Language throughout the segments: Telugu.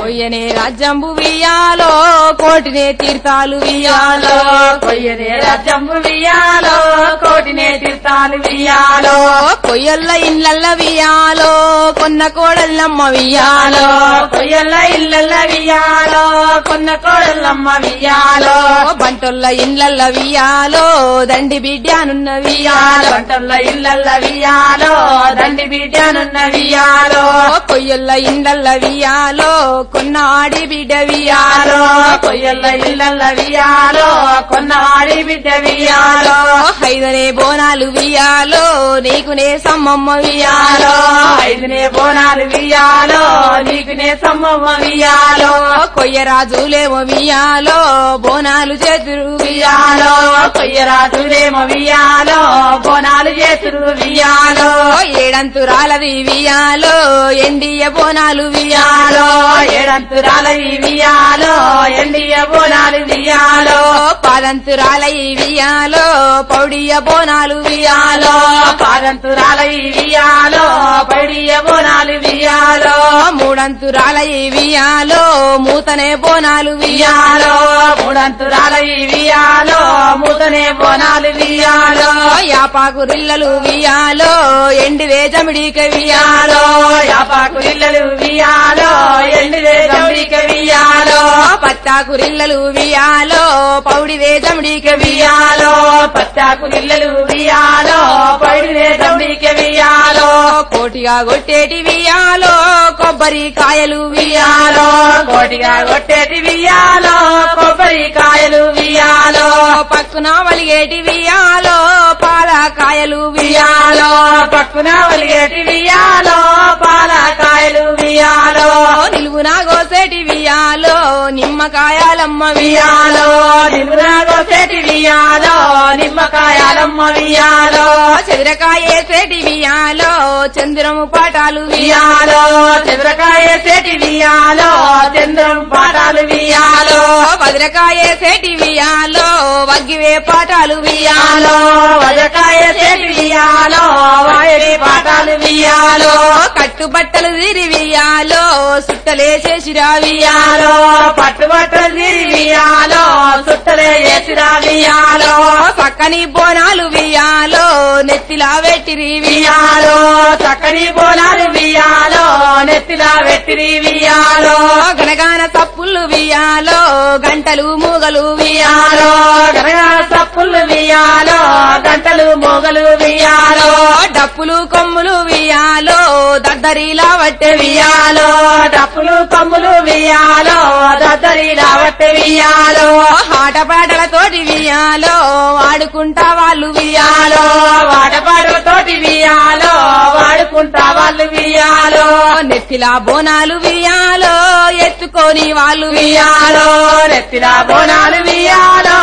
కొయ్యనే రాజ్యంబు వియాలో కోటినే తీర్థాలు వియాలో కొయ్యనే రాజ్యంబు వియాలో కోటినే తీర్థాలు వియాలో కొయ్యల్ల ఇండ్లల్ల వియాలో కొన్న కోడల్లమ్మ వియాలో కొయ్యల్ల ఇళ్ళల్ల వియాలో కొన్న కోడల్లమ్మ వియాలో బంటొల్ల ఇళ్ళల్ల వియాలో దండి బిడ్డానున్న వియాలో బంటొల్ల ఇళ్ళల్ల వియాలో దండి బిడ్డానున్న వియాలో కొయ్యల్ల ఇండల్ల వియాలో కొన్న ఆడి బిడ్డ వియాలో వియాలో కొయ్యల్ల ఇళ్ళల్ల వియాలో కొన్న ఆడి బిడ్డ వియాలో ఐదనే బోనాలు వియాలో నీకునే సమ్మమ్మ వియాలో. ఐదునే బోనాలు వియాలో నీకునే సమ్మమ్మ వియాలో. కొయ్యరాజులేమో వియాలో బోనాలు చేతురు వియాలో కొయ్యరాజులేమో వియాలో బోనాలు చేతురు వియాలో ఏడంతురాలవి వియాలో ఎండియ బోనాలు వియాలో ఏడంతురాలవి వియాలో ఎండియ బోనాలు వియాలో పాదంతురాల వియాలో పౌడియ బోనాలు వియాలో వియాలో వియాలో పౌడియ బోనాలు వియాలో మూడంతురాల వియాలో మూతనే బోనాలు వియాలో మూడంతురాల వియాలో మూతనే బోనాలు వియాలో యాపాకు రిల్లలు వియాలో ఎండిదే జమిడిక వియాలో వియాలో యాపాకు ఇళ్ళలు వియాలో ఎండిదే గౌడిక వియాలో పత్తాకు రిల్లలు వియాలో పౌడిదే జమిడిక వియాలో పచ్చాకు ఇళ్ళలు వియాలో పౌడి గౌడిక వియాలో కోటిగా కొట్టేటి వియాలో కొబ్బరి కాయలు వియాలో కోటిగా కొట్టేటి వియాలో కొబ్బరి కాయలు వియాలో పక్కున వలిగేటి వియాలో పాల కాయలు వియాలో పక్కున వలిగేటి వియాలో పాల కాయలు వియాలో నిలువునా గోసేటి నిమ్మకాయాలమ్మ వియాలో నిలువునా కోసేటి వియాలో నిమ్మకాయాలమ్మ వియాలో చెదిరకాయేసేటి వియాలో చంద్రము పాటాలు వియాలో చంద్రకాయ సేటి వియాలో చంద్రము పాటాలు వియాలో భద్రకాయేసేటి వియాలో వగ్గివే పాటాలు వియాలో వియాలో వజకాయ సేటి వియాలో వాయరి పాటాలు వియాలో కట్టుబట్టలు తిరి సుట్టలే సుట్టలేసేసిరా వియాలో పట్టుబట్ట వియాలో సుట్టలే చేసిరా వియాలో పక్కని బోనాలు వియాలో నెత్తిలా వెట్టిరి వియాలో చక్కని బోనాలు వియాలో నెత్తిలా వెట్టిరి వియాలో గనగాన తప్పులు వియాలో గంటలు మూగలు వియాలో గనగాన తప్పులు వియాలో గంటలు మూగలు వియాలో డప్పులు కొమ్ములు వియాలో దద్దరిలా వట్టె వియాలో డప్పులు కొమ్ములు వియాలో దద్దరి రావట్టే వియాలో ఆటపాటలతోటి వియాలో వాడుకుంటా వాళ్ళు వియాలో వాడపాటలతోటి వియాలో వాడుకుంటా వాళ్ళు వియాలో నెత్తిలా బోనాలు వియాలో ఎత్తుకొని వాళ్ళు వియాలో నెత్తిలా బోనాలు వియాలో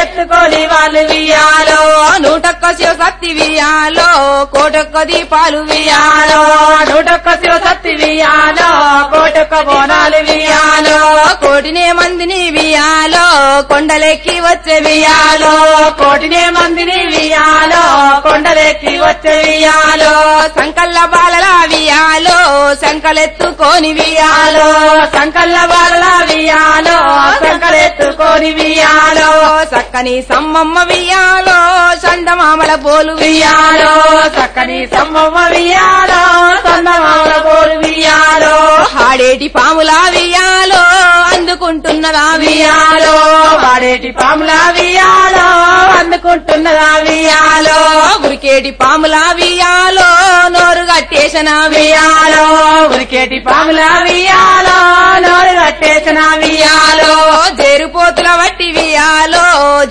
ఎత్తుకొని వాళ్ళు వియాలో నూటొక్క శివ సత్తి వియాలో కోటొక్క దీపాలు వియాలో నూటొక్క శివసత్తి వియాలో కోటొక్క బోనాలు వియాలో కోటినే మందిని వియాలో కొండలెక్కి వచ్చే వియాలో. కోటినే మందిని వియాలో కొండలెక్కి వచ్చే వియాలో. సంకల్ల బాలల వియాలో సంకలెత్తుకోని వియాలో. సంకల్ల వాళ్ళ వియాలో సంకలెత్తుకోని వియాలో. చక్కని సమ్మమ్మ వియాలో చందమామల పోలు వియాలో. చక్కని సమ్మమ్మ వియాలో చందమామల పోలు వియాలో. ఆడేటి పాముల వియాలో అందుకుంటున్నదా వియాలో వాడేటి పాముల వియాలో అందుకుంటున్నదా వియాలో ఉరికేటి పాముల వియాలో నోరు కట్టేసిన వియాలో ఉరికేటి పాముల వియాలో నోరు కట్టేసిన వియాలో జేరుపోతుల వట్టి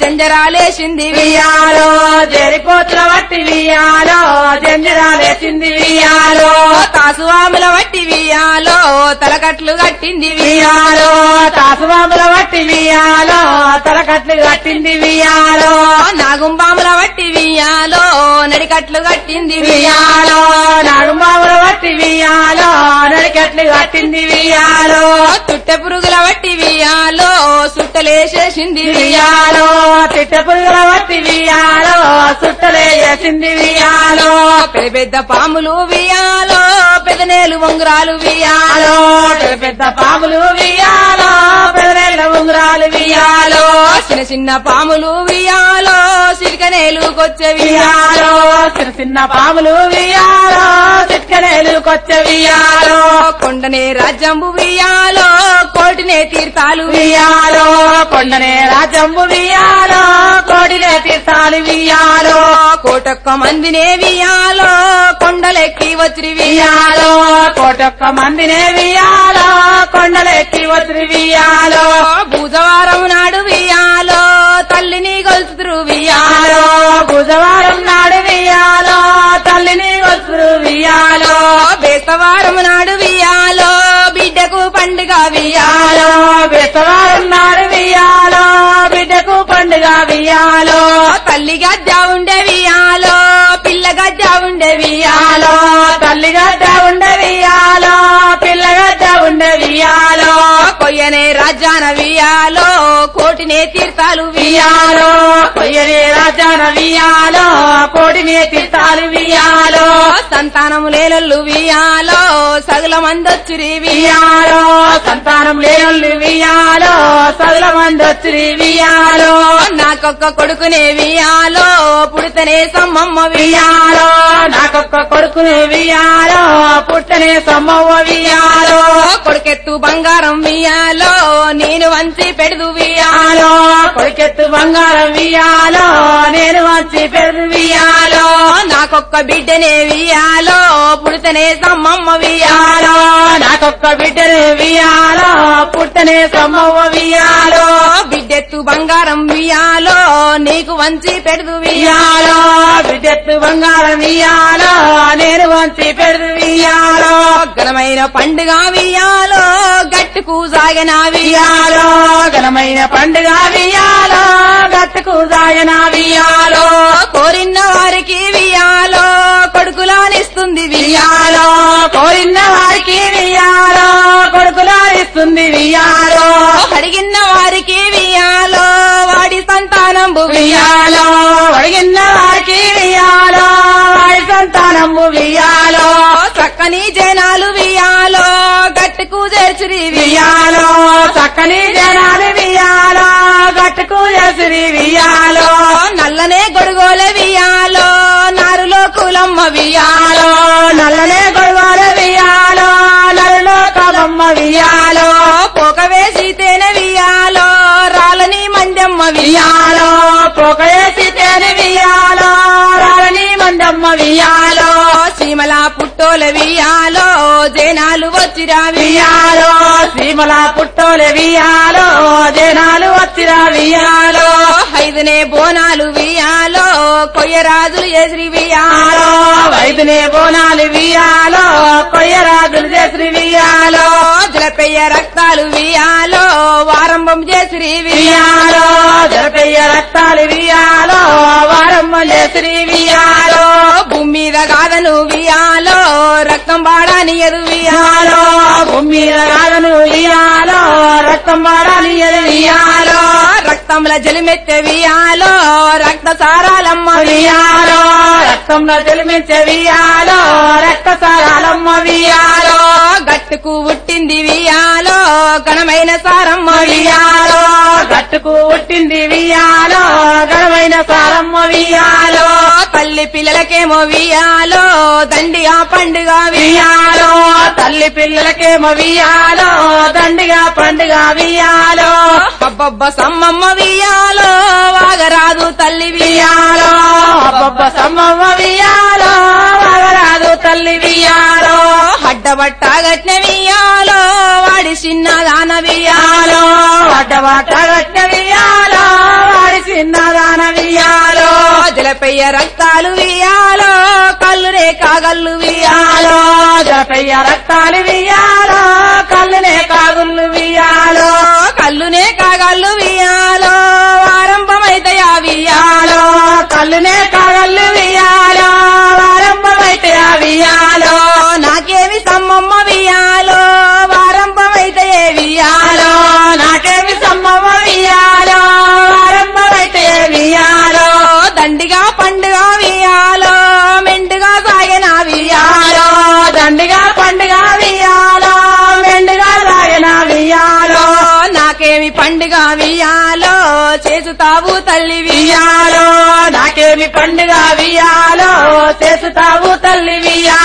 జంజరాలేసింది వియాలో జరిపోతుల వట్టి వియాలో జంజరాలేసింది వియాలో తాసువాముల వట్టి వియాలో తలకట్లు కట్టింది వియాలో వట్టి వియాలో తలకట్లు కట్టింది వియాలో నాగుంబాముల వట్టి వియాలో నడికట్లు కట్టింది వియాలో నాగుబాబుల వట్టి వియాలో నడికట్లు కట్టింది వియాలో తుట్టె పురుగుల వట్టి వియాలో సుట్టలేసేసింది వియాలో చిట్ట పురుగుల వట్టి వియాలో సుట్టలే వేసింది వియాలో పెద్ద పెద్ద పాములు వియాలో పెదనేలు ఉంగరాలు వియాలో పెద్ద పెద్ద పాములు వియాలో పెదరేళ్ళ ఉంగరాలు వియాలో చిన్న చిన్న పాములు వియాలో సిరికనేలు కొచ్చే వియాలో చిన్న చిన్న పాములు వియాలో చిట్కనేలు కొచ్చ వియాలో కొండనే రాజ్యంబు వియాలో కోటినే తీర్థాలు వియాలో కొండనే రాజంబు వియాలో కోడిలే తీర్థాలు వియాలో కోటొక్క మందినే వియాలో కొండలెక్కి వచ్చి వియాలో వియాలో కోటొక్క మందినే వియాలో కొండలెక్కి వచ్చి వియాలో బుధవారం నాడు వియాలో తల్లిని గొలుతురు వియాలో బుధవారం నాడు వియాలో తల్లిని వస్తురు వియాలో బేస్తవారం నాడు వియాలో బిడ్డకు పండుగ వియాలో బెస్తవారం నాడు వియాలో బిడ్డకు పండుగ వియాలో తల్లి గజ్జ ఉండే వియాలో పిల్ల గజ్జ ఉండే వియాలో కొయ్యనే రాజాన వియాలో కోటినే తీర్థాలు వియాలో కొయ్యనే కొయ్యని రాజాన వియాలో కోటినే తీర్థాలు వియాలో సంతానము లేనల్లు వియాలో సగుల మందొచ్చిరి వియాలో సంతానం లేనల్లు వియాలో సగుల మంది వియాలో నాకొక్క కొడుకునే వియాలో పుడితేనే సమ్మమ్మ వియాలో నాకొక్క కొడుకుని వియాలో పుట్టనే సమ్మవ్వ వియాలో కొడుకెత్తు బంగారం వియాలో నేను వంచి పెడదు వియాలో కొడుకెత్తు బంగారం వియాలో నేను వచ్చి పెరుగు వియాలో నాకొక్క బిడ్డనే వియాలో పుడితేనే సమ్మమ్మ వియాలో నాకొక్క బిడ్డని వియాలో పుట్టనే సమ్మవ్వ వియాలో బిడ్డెత్తు బంగారం వియాలో నీకు వంచి పెడదు వియాలో బిడ్డెత్తు బంగారం వియాలో నేను వంతి పెరుగు ఘనమైన పండుగ వియాలో గట్టుకు సాగిన వియాలో ఘనమైన పండుగ వియాలో గట్టుకు సాగిన వియాలో కోరిన వారికి వియాలో కొడుకులానిస్తుంది వియాలో కోరిన వారికి వియాలో కొడుకులానిస్తుంది వియాలో అడిగిన వారికి వియాలో వాడి సంతానం వియాలో వియాలో అడిగిన వారికి వియాలో సంతానము వియాలో చక్కని జనాలు వియాలో గట్టుకు చేర్చిరి వియాలో చక్కని జనాలు వియాలో గట్టుకు ఎసిరి వియాలో నల్లనే గొడుగోల వియాలో నారులో కులమ్మ వియాలో నల్లనే గొడవల వియాలో నల్లలో కలమ్మ వియాలో పొగ వేసి తేనె వియాలో రాలని మందమ్మ వియాలో పొగ వేసి తేని వియాలో రాణి వియాలో శ్రీమల పుట్టోల వియాలో జనాలు వచ్చిరా వియాలో. శ్రీమల పుట్టోల వియాలో జనాలు వచ్చిరా వియాలో. ఐదునే బోనాలు వియాలో కొయ్యరాజులు ఎసిరి వియాలో. వియాలో బోనాలు వియాలో కొయ్యరాజులు చేసి వియాలో. జలపెయ్య రక్తాలు వియాలో వారంభం చేసిరి వియాలో. జలపెయ్య రక్తాలు వియాలో వారమ్మ చేసి వియాలో. కాదను వియాలో రక్తం బాడాని ఎదు వియాలో. వియాలో భూమి రాగను వియాలో రక్తం వాడాలి వియాలో. రక్తంల జలిమెత్తె వియాలో రక్త సారాలమ్మ వియాలో. రక్తంలో జలిమించే వియాలో రక్త సారాలమ్మ వియాలో. గట్టుకు పుట్టింది వియాలో ఘనమైన సారమ్మ వియాలో. గట్టుకు పుట్టింది వియాలో ఘనమైన సారమ్మ వియాలో. తల్లి పిల్లలకేమో వియాలో దండిగా పండుగ వియాలో తల్లి పిల్లలకేమో వియాలో దండిగా పండుగ వియాలో అబ్బబ్బ సమ్మమ్మ వియాలో వాగరాదు తల్లి వియాలో అబ్బబ్బ సమ్మమ్మ వియాలో వాగరాదు తల్లి వియాలో అడ్డబట్ట గట్న వియాలో వాడి చిన్నదాన వియాలో వియాలో అడ్డవాట వియాలో రక్తాలు వియాలో కల్లునే కాగల్లు వియాలో వియాలో జపయ్య రక్తాలు వియాలో కళ్ళునే కాగుళ్ళు వియాలో కల్లునే కాగల్లు వియాలో ఆరంభమైతే ఆ వియాలో కళ్ళునే నాకేమి పండుగ వియాలో చేసుతావు తల్లి వియాలో నాకేమి పండుగ వియాలో చేసుతావు తల్లి వియా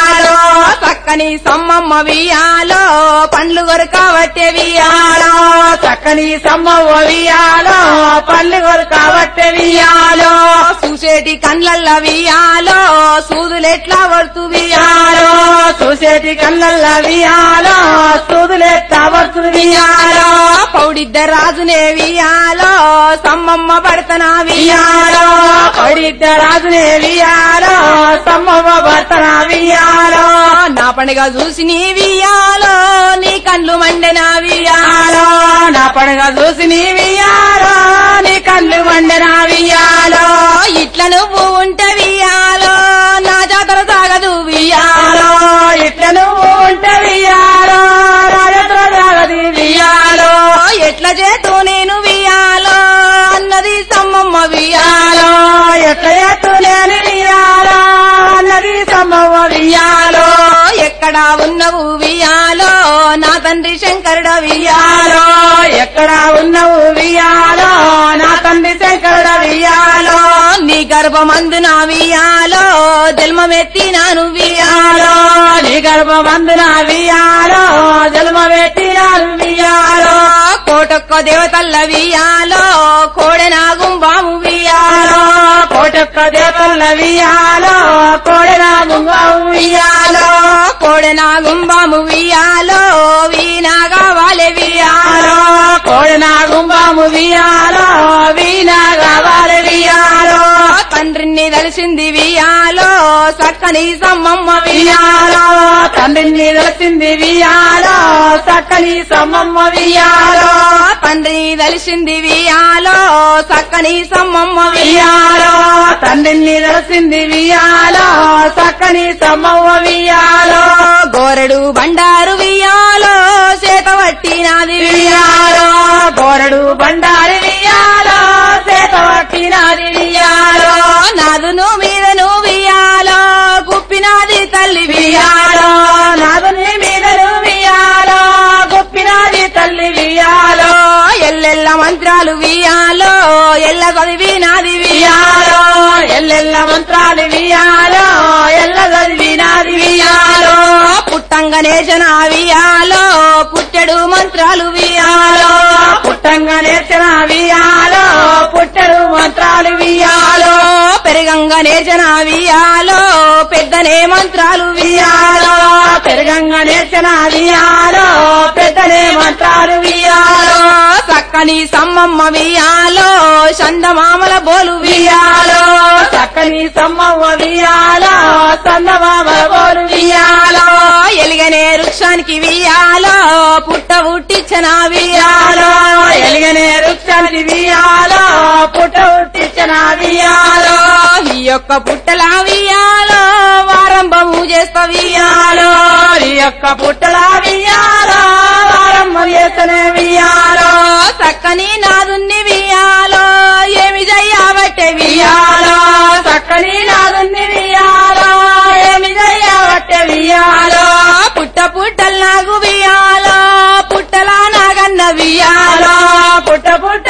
చక్కని సమ్మమ్మ వియాలో పండ్లు కొరకబట్టే వియాలో చక్కని సమ్మమ్మ వియాలో పండ్లు కాబట్టి వియాలో చూసేటి కండ్లల్ల వియాలో సూదులెట్లా పడుతూ వియాలో వియాలో చూసేటి కళ్ళల్ల వియాలో సూదులెట్లా వర్తు వియాలో పౌడిద్ద రాజునే వియాలో సమ్మమ్మ పడతనా వియాలో పౌడిద్ద రాజునే వియాలో సమ్మమ్మ పడతనా వియాలో నా పండుగ చూసి నీ వియాలో నీ కళ్ళు మండెనా వియాలో వియాలో నా పండుగ చూసి నీ వియాలో నీ కళ్ళు వండన వియాలో ఇట్ల నువ్వు ఉంటే వియాలో నా జాతర సాగదు వియాలో ఇట్ల నువ్వు ఉంటే వియాలో నా జాతర సాగదు వియాలో ఎట్ల చేతు నేను వియాలో అన్నది సమ్మమ్మ వియాలో ఎక్కడా ఉన్నవు వియాలో? నా తండ్రి శంకరుడ వియాలో. ఎక్కడా ఉన్నవు వియాలో? నా తండ్రి శంకరుడ వియాలో. నీ గర్భమందున వియాలో. జన్మమెత్తి నాను వియాలో. నీ గర్భమందున వియాలో. జన్మమెత్తి నాను వియాలో. కోటొక్క దేవతల్ల వియాలో. కోడెనాగుంబాము వియాలో. కోటొక్క దేవతల వియాలో కోడెన ముంగం వియాలో కోడెనాగుంబాము వియాలో వీణాగా వాలే వియాలో వియాలో కోడెన వియాలో వీణ కావాలి వియాలో తండ్రిని తెలిసింది వియాలో చక్కని సమ్మమ్మ వియాలో తండ్రిని తెలిసింది వియాలో చక్కని సమ్మమ్మ వియాలో తండ్రిని తెలిసింది వియాలో చక్కని సమ్మమ్మ వియాలో తండ్రిని తెలిసింది వియాలో చక్కని సమ్మమ్మ వియాలో గోరెడు బండారు వియాలో చేత పట్టినాది వియాలో గోరడు బండారి వియాలో చేత పట్టినది వియాలో నాదును మీదను వియాలో గుప్పినాది తల్లి వియాలో నాదుని మీదను వియాలో గొప్పినది తల్లి వియాలో ఎల్లెల్ల మంత్రాలు వియాలో ఎల్ల చదివినాది వియాలో ఎల్లెల్ల మంత్రాలు వియాలో ఎల్ల చదివినది వియాలో పుట్టంగనే జన వియాలో పుట్టెడు మంత్రాలు వియాలో పుట్టంగా నేర్చిన వియాలో పుట్టడు మంత్రాలు వియాలో పెరగంగా నేర్చన వియాలో పెద్దనే మంత్రాలు వియాలో వియాలో పెరగంగా వియాలో పెద్దనే మంత్రాలు వియాలో చక్కని సమ్మమ్మ వియాలో చందమామల బోలు వియాలో చక్కని సమ్మమ్మ వియాలో చందమామల బోలు వియాలో ఎలిగనే వృక్షానికి వియాలో పుట్ట ఉట్టించిన వియాలో ఎలిగనే వృక్షానికి వియాలో పుట్ట ఉట్టించిన వియాలో ఈ యొక్క పుట్టల వియాలో వారంభము చేస్తా వియాలో ఈ యొక్క పుట్టల వియాలో వారమ్మ చేస్తనే వియాలో చక్కని నాదున్ని వియాలో ఏమి చెయ్యబట్టే వియాలో చక్కని నాదుని వియాలో ఏమి చేయబట్టే వియాలో పుట్ట పుట్టల్ నాగు వియాలో పుట్టలా నాగన్న వియాలో వియాలో పుట్ట పుట్ట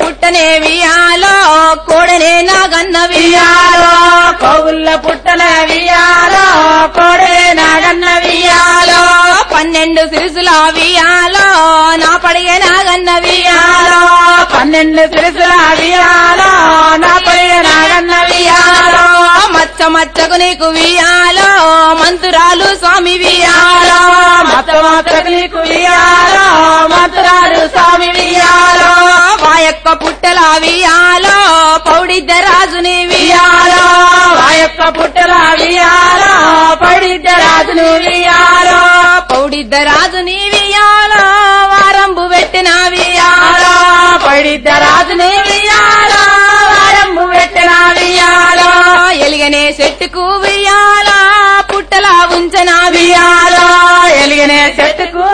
పుట్టనే వియాలో కోడనే నాగన్న వియాలో వియాలో పుట్టన పుట్టల వియాలో కోడనే నాగన్న వియాలో పన్నెండు సిరుసుల వియాలో నా పడిగే నాగన్న వియాలో పన్నెండు సిరుసుల వియాలో నా పడిగే నాగన్న వియాలో మచ్చ మచ్చకు నీకు వియాలో మంతురాలు స్వామి వియాలో మత మాత్రకు నీకు వియాలో మంతురాలు స్వామి వియాలో పౌడిద్ద రాజుని వియాలో ఆ యొక్క పుట్టల వియాలో పౌడిద్ద రాజుని వియాలో పౌడిద్ద రాజుని వియాలో వారంబు పెట్టిన వియాలో పౌడిద్ద రాజుని వియాలో వారంబు పెట్టిన వియాలో ఎలిగనే చెట్టుకు వియాలో పుట్టలా ఉంచనా వియాలో ఎలిగనే చెట్టుకు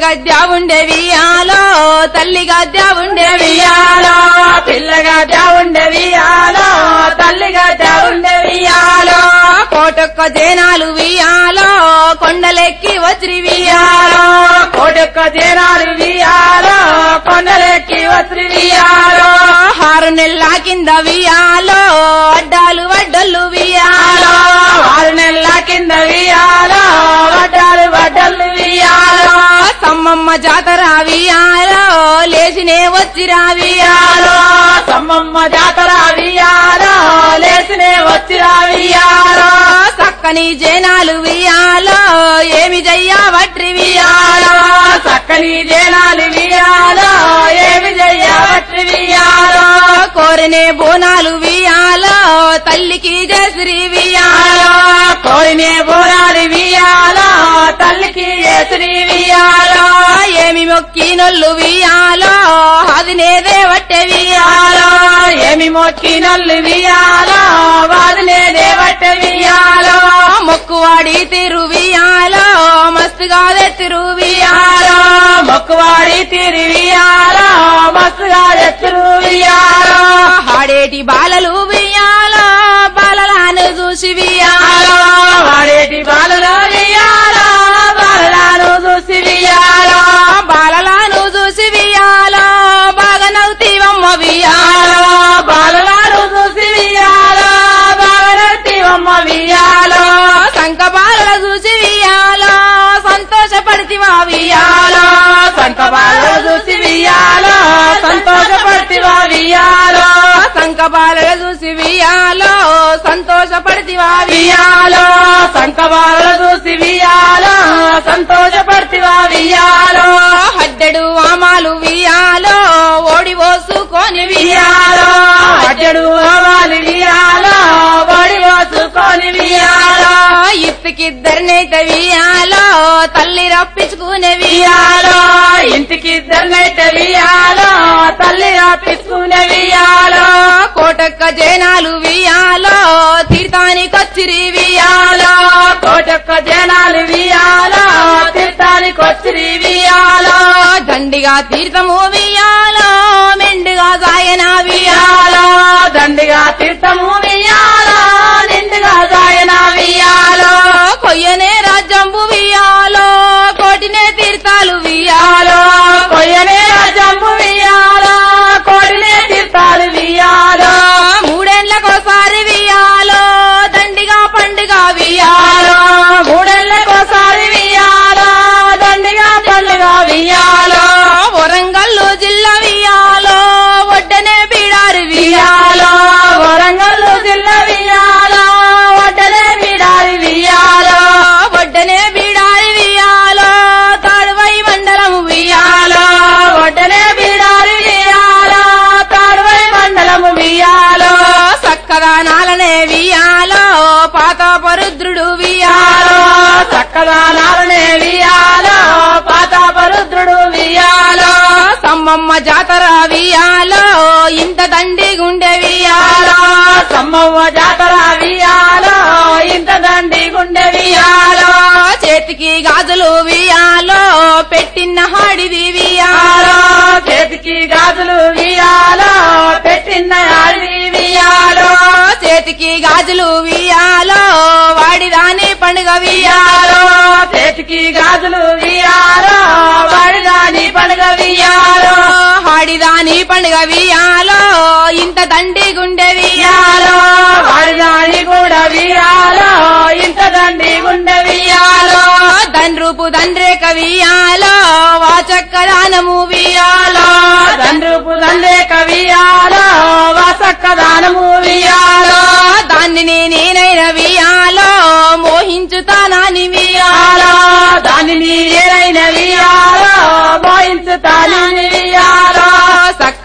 పిల్ల ఉండే వియాలో తల్లి గద్ద ఉండే వియాలో వియాలో పిల్లగా ఉండే వియాలో తల్లిగా ఉండే వియాలో కోటొక్క జనాలు వియాలో కొండలెక్కి వచ్చి వియాలో కోటొక్క జనాలు వియాలో కొండలెక్కి వచ్చి వియాలో ఆరు నెలల కింద వియాలో అడ్డాలు వడ్డలు వియాలో ఆరు నెలల కింద వియాలో సమ్మమ్మ జాతర వియాలో లేచినే వచ్చిరా రావియాలో సమ్మమ్మ జాతర వియాలో లేచినే వచ్చిరా రావియాలో చక్కని జనాలు వియాలో ఏమి జయ్యా వట్రి వియాలో చక్కని జనాలు వియాలో ఏమి చెయ్యవట్టి వియాలో కోరినే బోనాలు వియాలో తల్లికి జశ్రీ వియాలో కోరినే బోనాలు వియాలో తల్లికి ఎసిరి వియాలో ఏమి మొక్కి నొల్లు వియాలో అదినే దేవట్టె వియాలో ఏమి మొక్కి నొల్లు వియాలో వాదినే దేవట్టె వియాలో మొక్కువాడి తిరువియాలో మస్తుగా తిరు మొక్కువాడి తిరువియాలో మస్తుగా ఎత్తురు వియాలో ఆడేటి బాలలు వియాలో బాలలాను చూసి వియాలో వాడేటి బాలలో వియాలో బాలలను చూసి వియాలో బాలలాను చూసి వియాలో బాగా నవ్వుతీవమ్మ వియాలో బాలలను చూసి వియాలో బాలనమ్మ వియాలో సంక బాలల చూసి వియాలో సంతోషపడితివా వియాలో వియాలో సంత బాలను చూసి వియాలో సంతోషపడితివా వియాలో సంక బాలల చూసి వియాలో. సంతోషపడితివా వియాలో సంత బాలను చూసి వియాలో. సంతోషపడితివా వియాలో హడ్డెడు వామాలు వియాలో. ఓడి పోసుకొని వియాలో. అడ్డడు అవాలి వియాలో. పోసుకొని వియాలో ఇప్పకిద్దరినైతే వియాలో తల్లి రప్పించుకునే వియాలో ఇంటికి ఇద్దరినైతే వియాలో తల్లి రాపించుకునే వియాలో కోటక్క జనాలు వియాలో తీర్థానికొచ్చిరి వియాలో వియాలో కోటొక్క జనాలు వియాలో తీర్థానికి వచ్చి వియాలో దండిగా తీర్థము వియాలో మెండుగా వియాలో వియాలో దండిగా తీర్థము పరుద్రుడు వియాలో వియాలో చక్కగా నారనే వియాలో పాతాపరుద్రుడు వియాలో సమ్మమ్మ జాతర వియాలో ఇంత దండి గుండె వియాలో సమ్మమ్మ జాతర వియాలో ఇంత దండి గుండె వియాలో చేతికి గాజులు వియాలో పెట్టిన హాడిది వియాలో చేతికి గాజులు వియాలో పెట్టిన హాడిది వియాలో చేతికి గాజులు వియాలో వాడిదాని పండుగ వియారో చేతికి గాజులు వియారో వాడి వాడిదాని పండుగ వియారో వాడిదాని పండుగ వియాలో ఇంత దండి గుండె వియాలో వాడిదాని కూడా వియాలో ఇంత తండ్రి గుండె వియాలో తండ్రుపు దండ్రేక కవియాలో వాచక్క దానము వియాలో తండ్రుపు తండ్రే కవియాలో వాసక్క దానము వియాలో దాన్ని నేనైన వియాలో మోహించుతానాని వియాలో వియాలో దానిని నేనైన వియాలో మోహించుతాను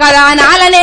సక్కదానాలనే వియాలో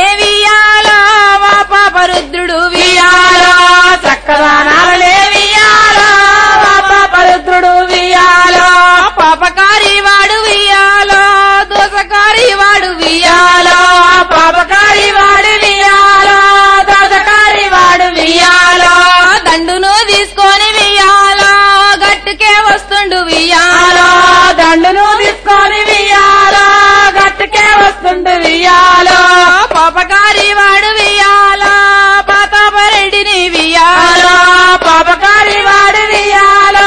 పాపకారి వాడు వియాల పాతాపరెడ్డిని వియాల పాపకారి వాడు వియాల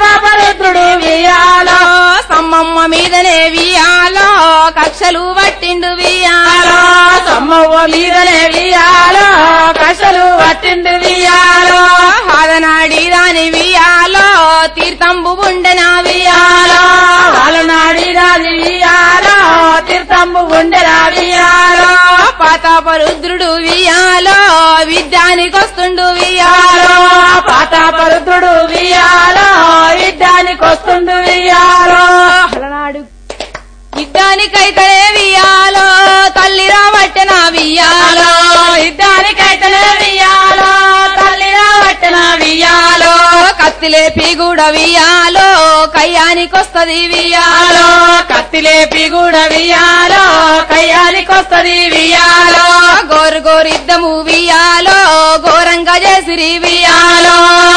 పాపరుద్రుడు వియాల సమ్మమ్మ మీదనే వియాల కక్షలు పట్టిండు వియాల సమ్మమ్మ మీదనే వియాల కక్షలు పట్టిండు వియాల హాదనాడి దాని వియాల తీర్థంబు ఉండనా తీర్థంబు గుండెరా వియాలో పాతాపరుద్రుడు వియాలో విద్యానికొస్తుండు వియాలో పాతాపరుద్రుడు వియాలో యుద్ధానికి వస్తుండు వియాలో అలనాడు. యుద్ధానికైతేనే వియాలో తల్లి రాబట్టెన వియాలో కత్తిలేపి కూడా వియాలో కయ్యానికొస్తది వియాలో వియాలో కత్తిలేపి కూడా వియాలో కయ్యానికి వస్తది వియాలో గోరు గోరిద్దము వియాలో ఘోరంగా చేసిరి వియాలో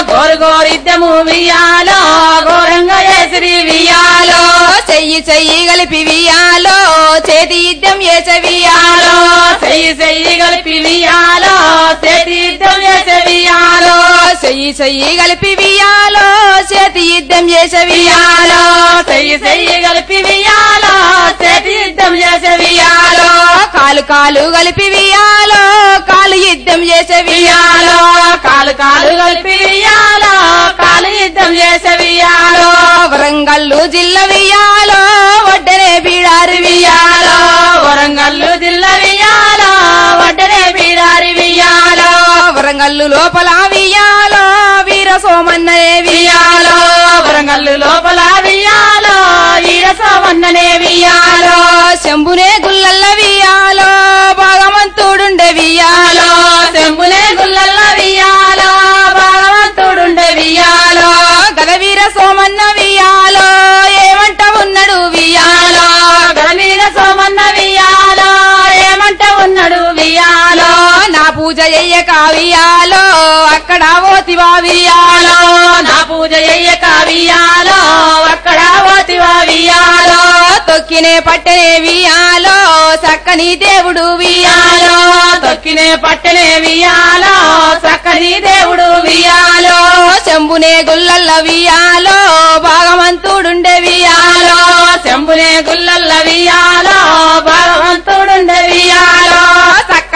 గోరు గోరిద్దము వియాలో ఘోరంగా చేసిరి వియాలో చెయ్యి చెయ్యి కలిపి వియాలో చేతి యుద్ధం వియాలో వియాలో చెయ్యి చెయ్యి కలిపి వియాలో చెయ్యి చెయ్యి కలిపి వియాలో చేతి యుద్ధం చేసే వియాలో చెయ్యి చెయ్యి కలిపి వియాలో చేతి యుద్ధం చేసే వియాలో కాలు కాలు కలిపి వియాలో కాలు యుద్ధం చేసే వియాలో కాలు కాలు కలిపి వియాలో కాలు యుద్ధం చేసే వియాలో వరంగల్లు జిల్లా వియాలో వడ్డనే బీడారు వియాలో వరంగల్లు వరంగల్లు లోపల వియాలో వీర సోమన్ననే వియాలో వరంగల్లు లోపల వియాలో ఈరసవన్ననే వియాలో శంభునే గుల్లల్ల వియాలో భగవంతుడుండే వియాలో పూజ అయ్య వియాలో అక్కడ ఓతివా వియాలో నా పూజ అయ్య వియాలో అక్కడ ఓతివా వియాలో తొక్కినే పట్టనే వియాలో చక్కని దేవుడు వియాలో తొక్కినే పట్టనే వియాలో చక్కని దేవుడు వియాలో శంభునే గుల్లల్ల వియాలో భాగవంతుడుండే వియాలో శంభునే గుల్లల్ల వియాలో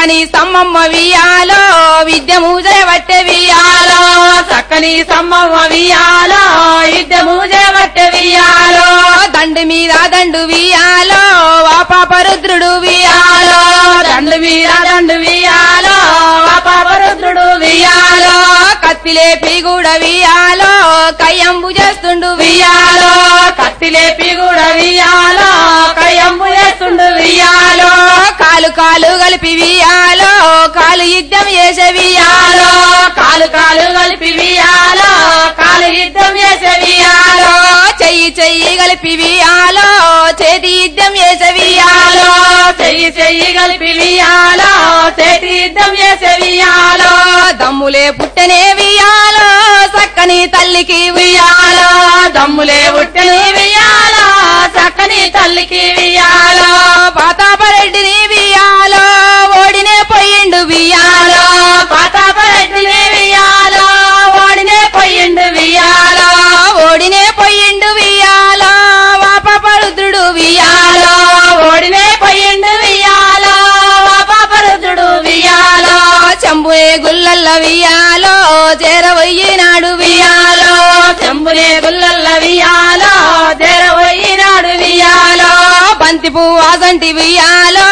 చక్కని సమ్మమ్మ వియాలో విద్య జయబట్టే వియాలో వియాలో చక్కని సమ్మవ్వ వియాలో విద్య చేపట్టే వియాలో దండు మీద దండు వియాలో వాపాపరుద్రుడు వియాలో వియాలో దండు మీద దండు వియాలో పాపరుద్రుడు వియాలో కత్తిలేపి కూడా వియాలో కయ్యంబు చేస్తుండు వియాలో వియాలో కత్తిలేపి కూడా వియాలో కాలు కాలు కలిపి వియాలో కాలు యుద్ధం చేసే వియాలో కాలు కాలు కలిపి వియాలో కాలు యుద్ధం చేసే వియాలో చెయ్యి చెయ్యి కలిపి వియాలో చేతి యుద్ధం చేసే వియాలో చెయ్యి చెయ్యి కలిపి వియాలో చేతి యుద్ధం చేసే వియాలో దమ్ములే పుట్టనే వియాలో చక్కని తల్లికి వియాలో దమ్ములే పుట్టనే వియాలో చక్కని తల్లికి వియాలో గుల్లల్ల వియాలో చేరవయ్యినాడు వియాలో. చెంబునే గుల్లల్ల వియాలో చేరవయ్యినాడు వియాలో. బంతి పువ్వు అసంటి వియాలో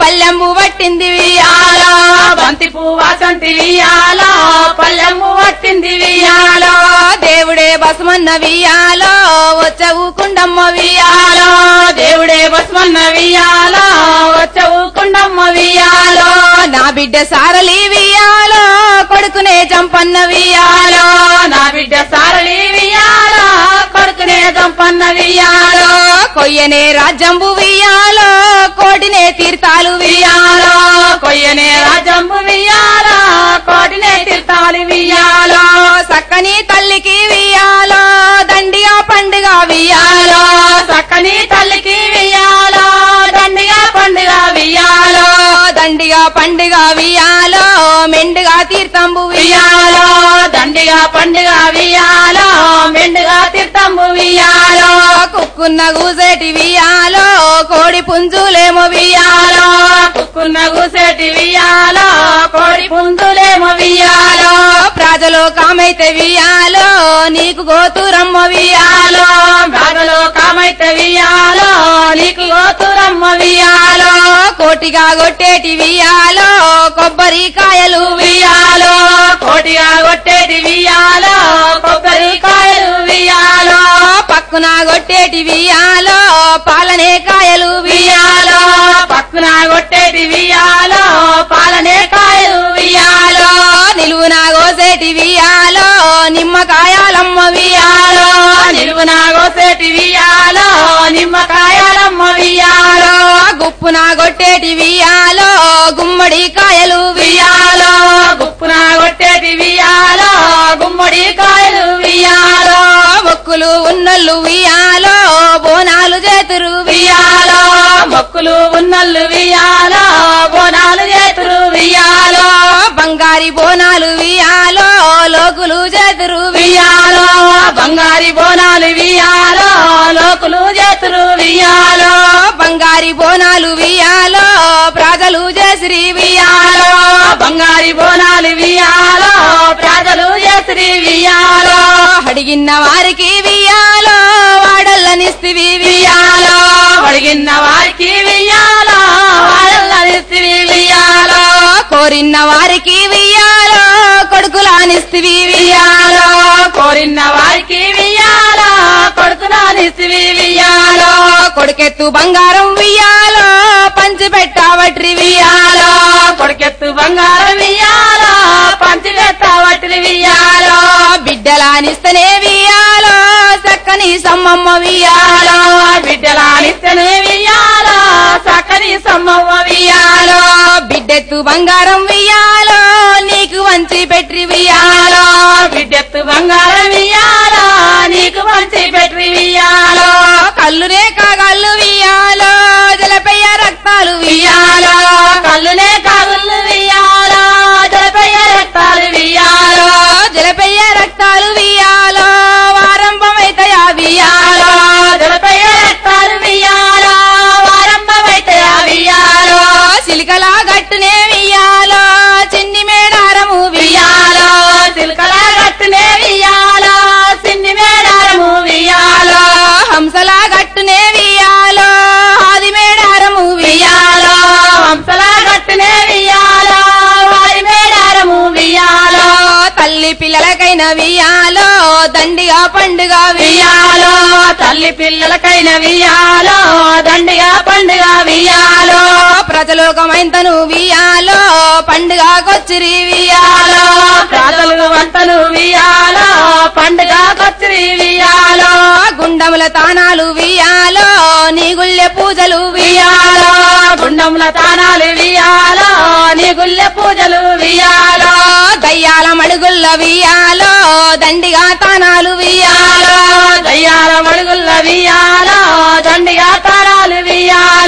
పల్లెంబు పట్టింది వియాలో బంతి పువ్వాసంటి వియాలో పల్లెంబు పట్టింది వియాలో దేవుడే బసమన్న వియాలో వచ్చవు కుండమ్మ వియాలో దేవుడే బసమన్న వియాలో వచ్చవు కుండమ్మ వియాలో నా బిడ్డ సారలి వియాలో కొడుకునే చంపన్న వియాలో నా బిడ్డ సారళి వియాలో కొడుకునే సంపన్న వియాలో కొయ్యనే రాజంబు వియాలో కోటినే తీర్థాలు వియాలో కొయ్యనే రాజంబు వియాలో కోటినే తీర్థాలు వియాలో సక్కని తల్లికి వియాలో దండిగా పండుగ వియాలో చక్కని తల్లికి వియాలో దండిగా పండుగ వియాలో దండిగా పండుగ వియాలో మెండుగా తీర్థంబు వియాలో వియాలో దండిగా పండుగ వియాలో కుక్కున్న గూసేటి వియాలో కోడి పుంజులేమో వియాలో కుక్కున్న గూసేటి వియాలో కోడి పుంజులేమో వియాలో ప్రజలో కామైతే వియాలో నీకు గోతురమ్మ వియాలో బాధలో కామైతే వియాలో నీకు గోతురమ్మ వియాలో కోటిగా కొట్టేటి వియాలో కొబ్బరికాయలు వియాలో కోటిగా కొట్టేటి వియాలో కొబ్బరికాయలు పక్కున కొట్టేటి వియాలో పాలనే కాయలు వియాలో పక్కున కొట్టేటి వియాలో పాలనే కాయలు వియాలో నిలువున కోసేటి వియాలో నిమ్మకాయాలమ్మ వియాలో నిలువున కోసేటి వియాలో నిమ్మకాయలమ్మ వియాలో గుప్పున కొట్టేటి వియాలో గుమ్మడి కాయలు వియాలో గుప్పున కొట్టేటి వియాలో గుమ్మడి కాయలు ఉన్నల్లు వియాలో బోనాలు చేతురు వియాలో. మొక్కులు ఉన్నల్లు వియాలో బోనాలు చేతురు వియాలో. బంగారి బోనాలు వియాలో లోకులు చేతురు వియాలో. బంగారి బోనాలు వియాలో లోకులు చేతురు వియాలో బంగారి బోనాలు వియాలో ప్రజలు చేసిరి వియాలో బంగారి బోనాలు వియాలో ప్రజలు చేతురి వియాలో అడిగిన వారికి వియాలో వాడల్లనిస్తివి వియాలో అడిగిన వారికి వియాలో వాళ్ళనిస్త్రీ వియాలో కోరిన వారికి వియ్యాలో కొడుకులానిస్తివి వియ్యాలో. కోరిన వారికి వియ్యాలో కొడుకులానిస్తివి వియ్యాలో. కొడుకెత్తు బంగారం వియ్యాలో పంచి పెట్టావట్రి వియ్యాలో. కొడుకెత్తు బంగారం వియ్యాలో పంచి పెట్టావట్రి వియ్యాలో. బిడ్డలానిస్తనే వియ్యాలో చక్కని సమ్మమ్మ వియ్యాలో. బిడ్డలానిస్తనే బిడ్డలానిస్తేనే చక్కని సమ్మమ్మ వియ్యాలో. బిడ్డెత్తు బంగారం తల్లి పిల్లలకైన వియాలో దండిగా పండుగ వియాలో తల్లి పిల్లలకైన వియాలో దండిగా పండుగ వియాలో ప్రజలోకమైంతను వియాలో పండుగకొచ్చిరి వియాలో ప్రజలు వంతను వియాలో పండుగ కొచ్చిరి వియాలో గుండముల తానాలు వియాలో నీ గుళ్ళె పూజలు వియాలో గుండముల తానాలు వియాలో నీ పూజలు వియాలో దయ్యాల మడుగుల్ల వియాలో దండిగా తానాలు వియాలో దయ్యాల మడుగుల్ల వియాలో దండిగా తానాలు వియాలో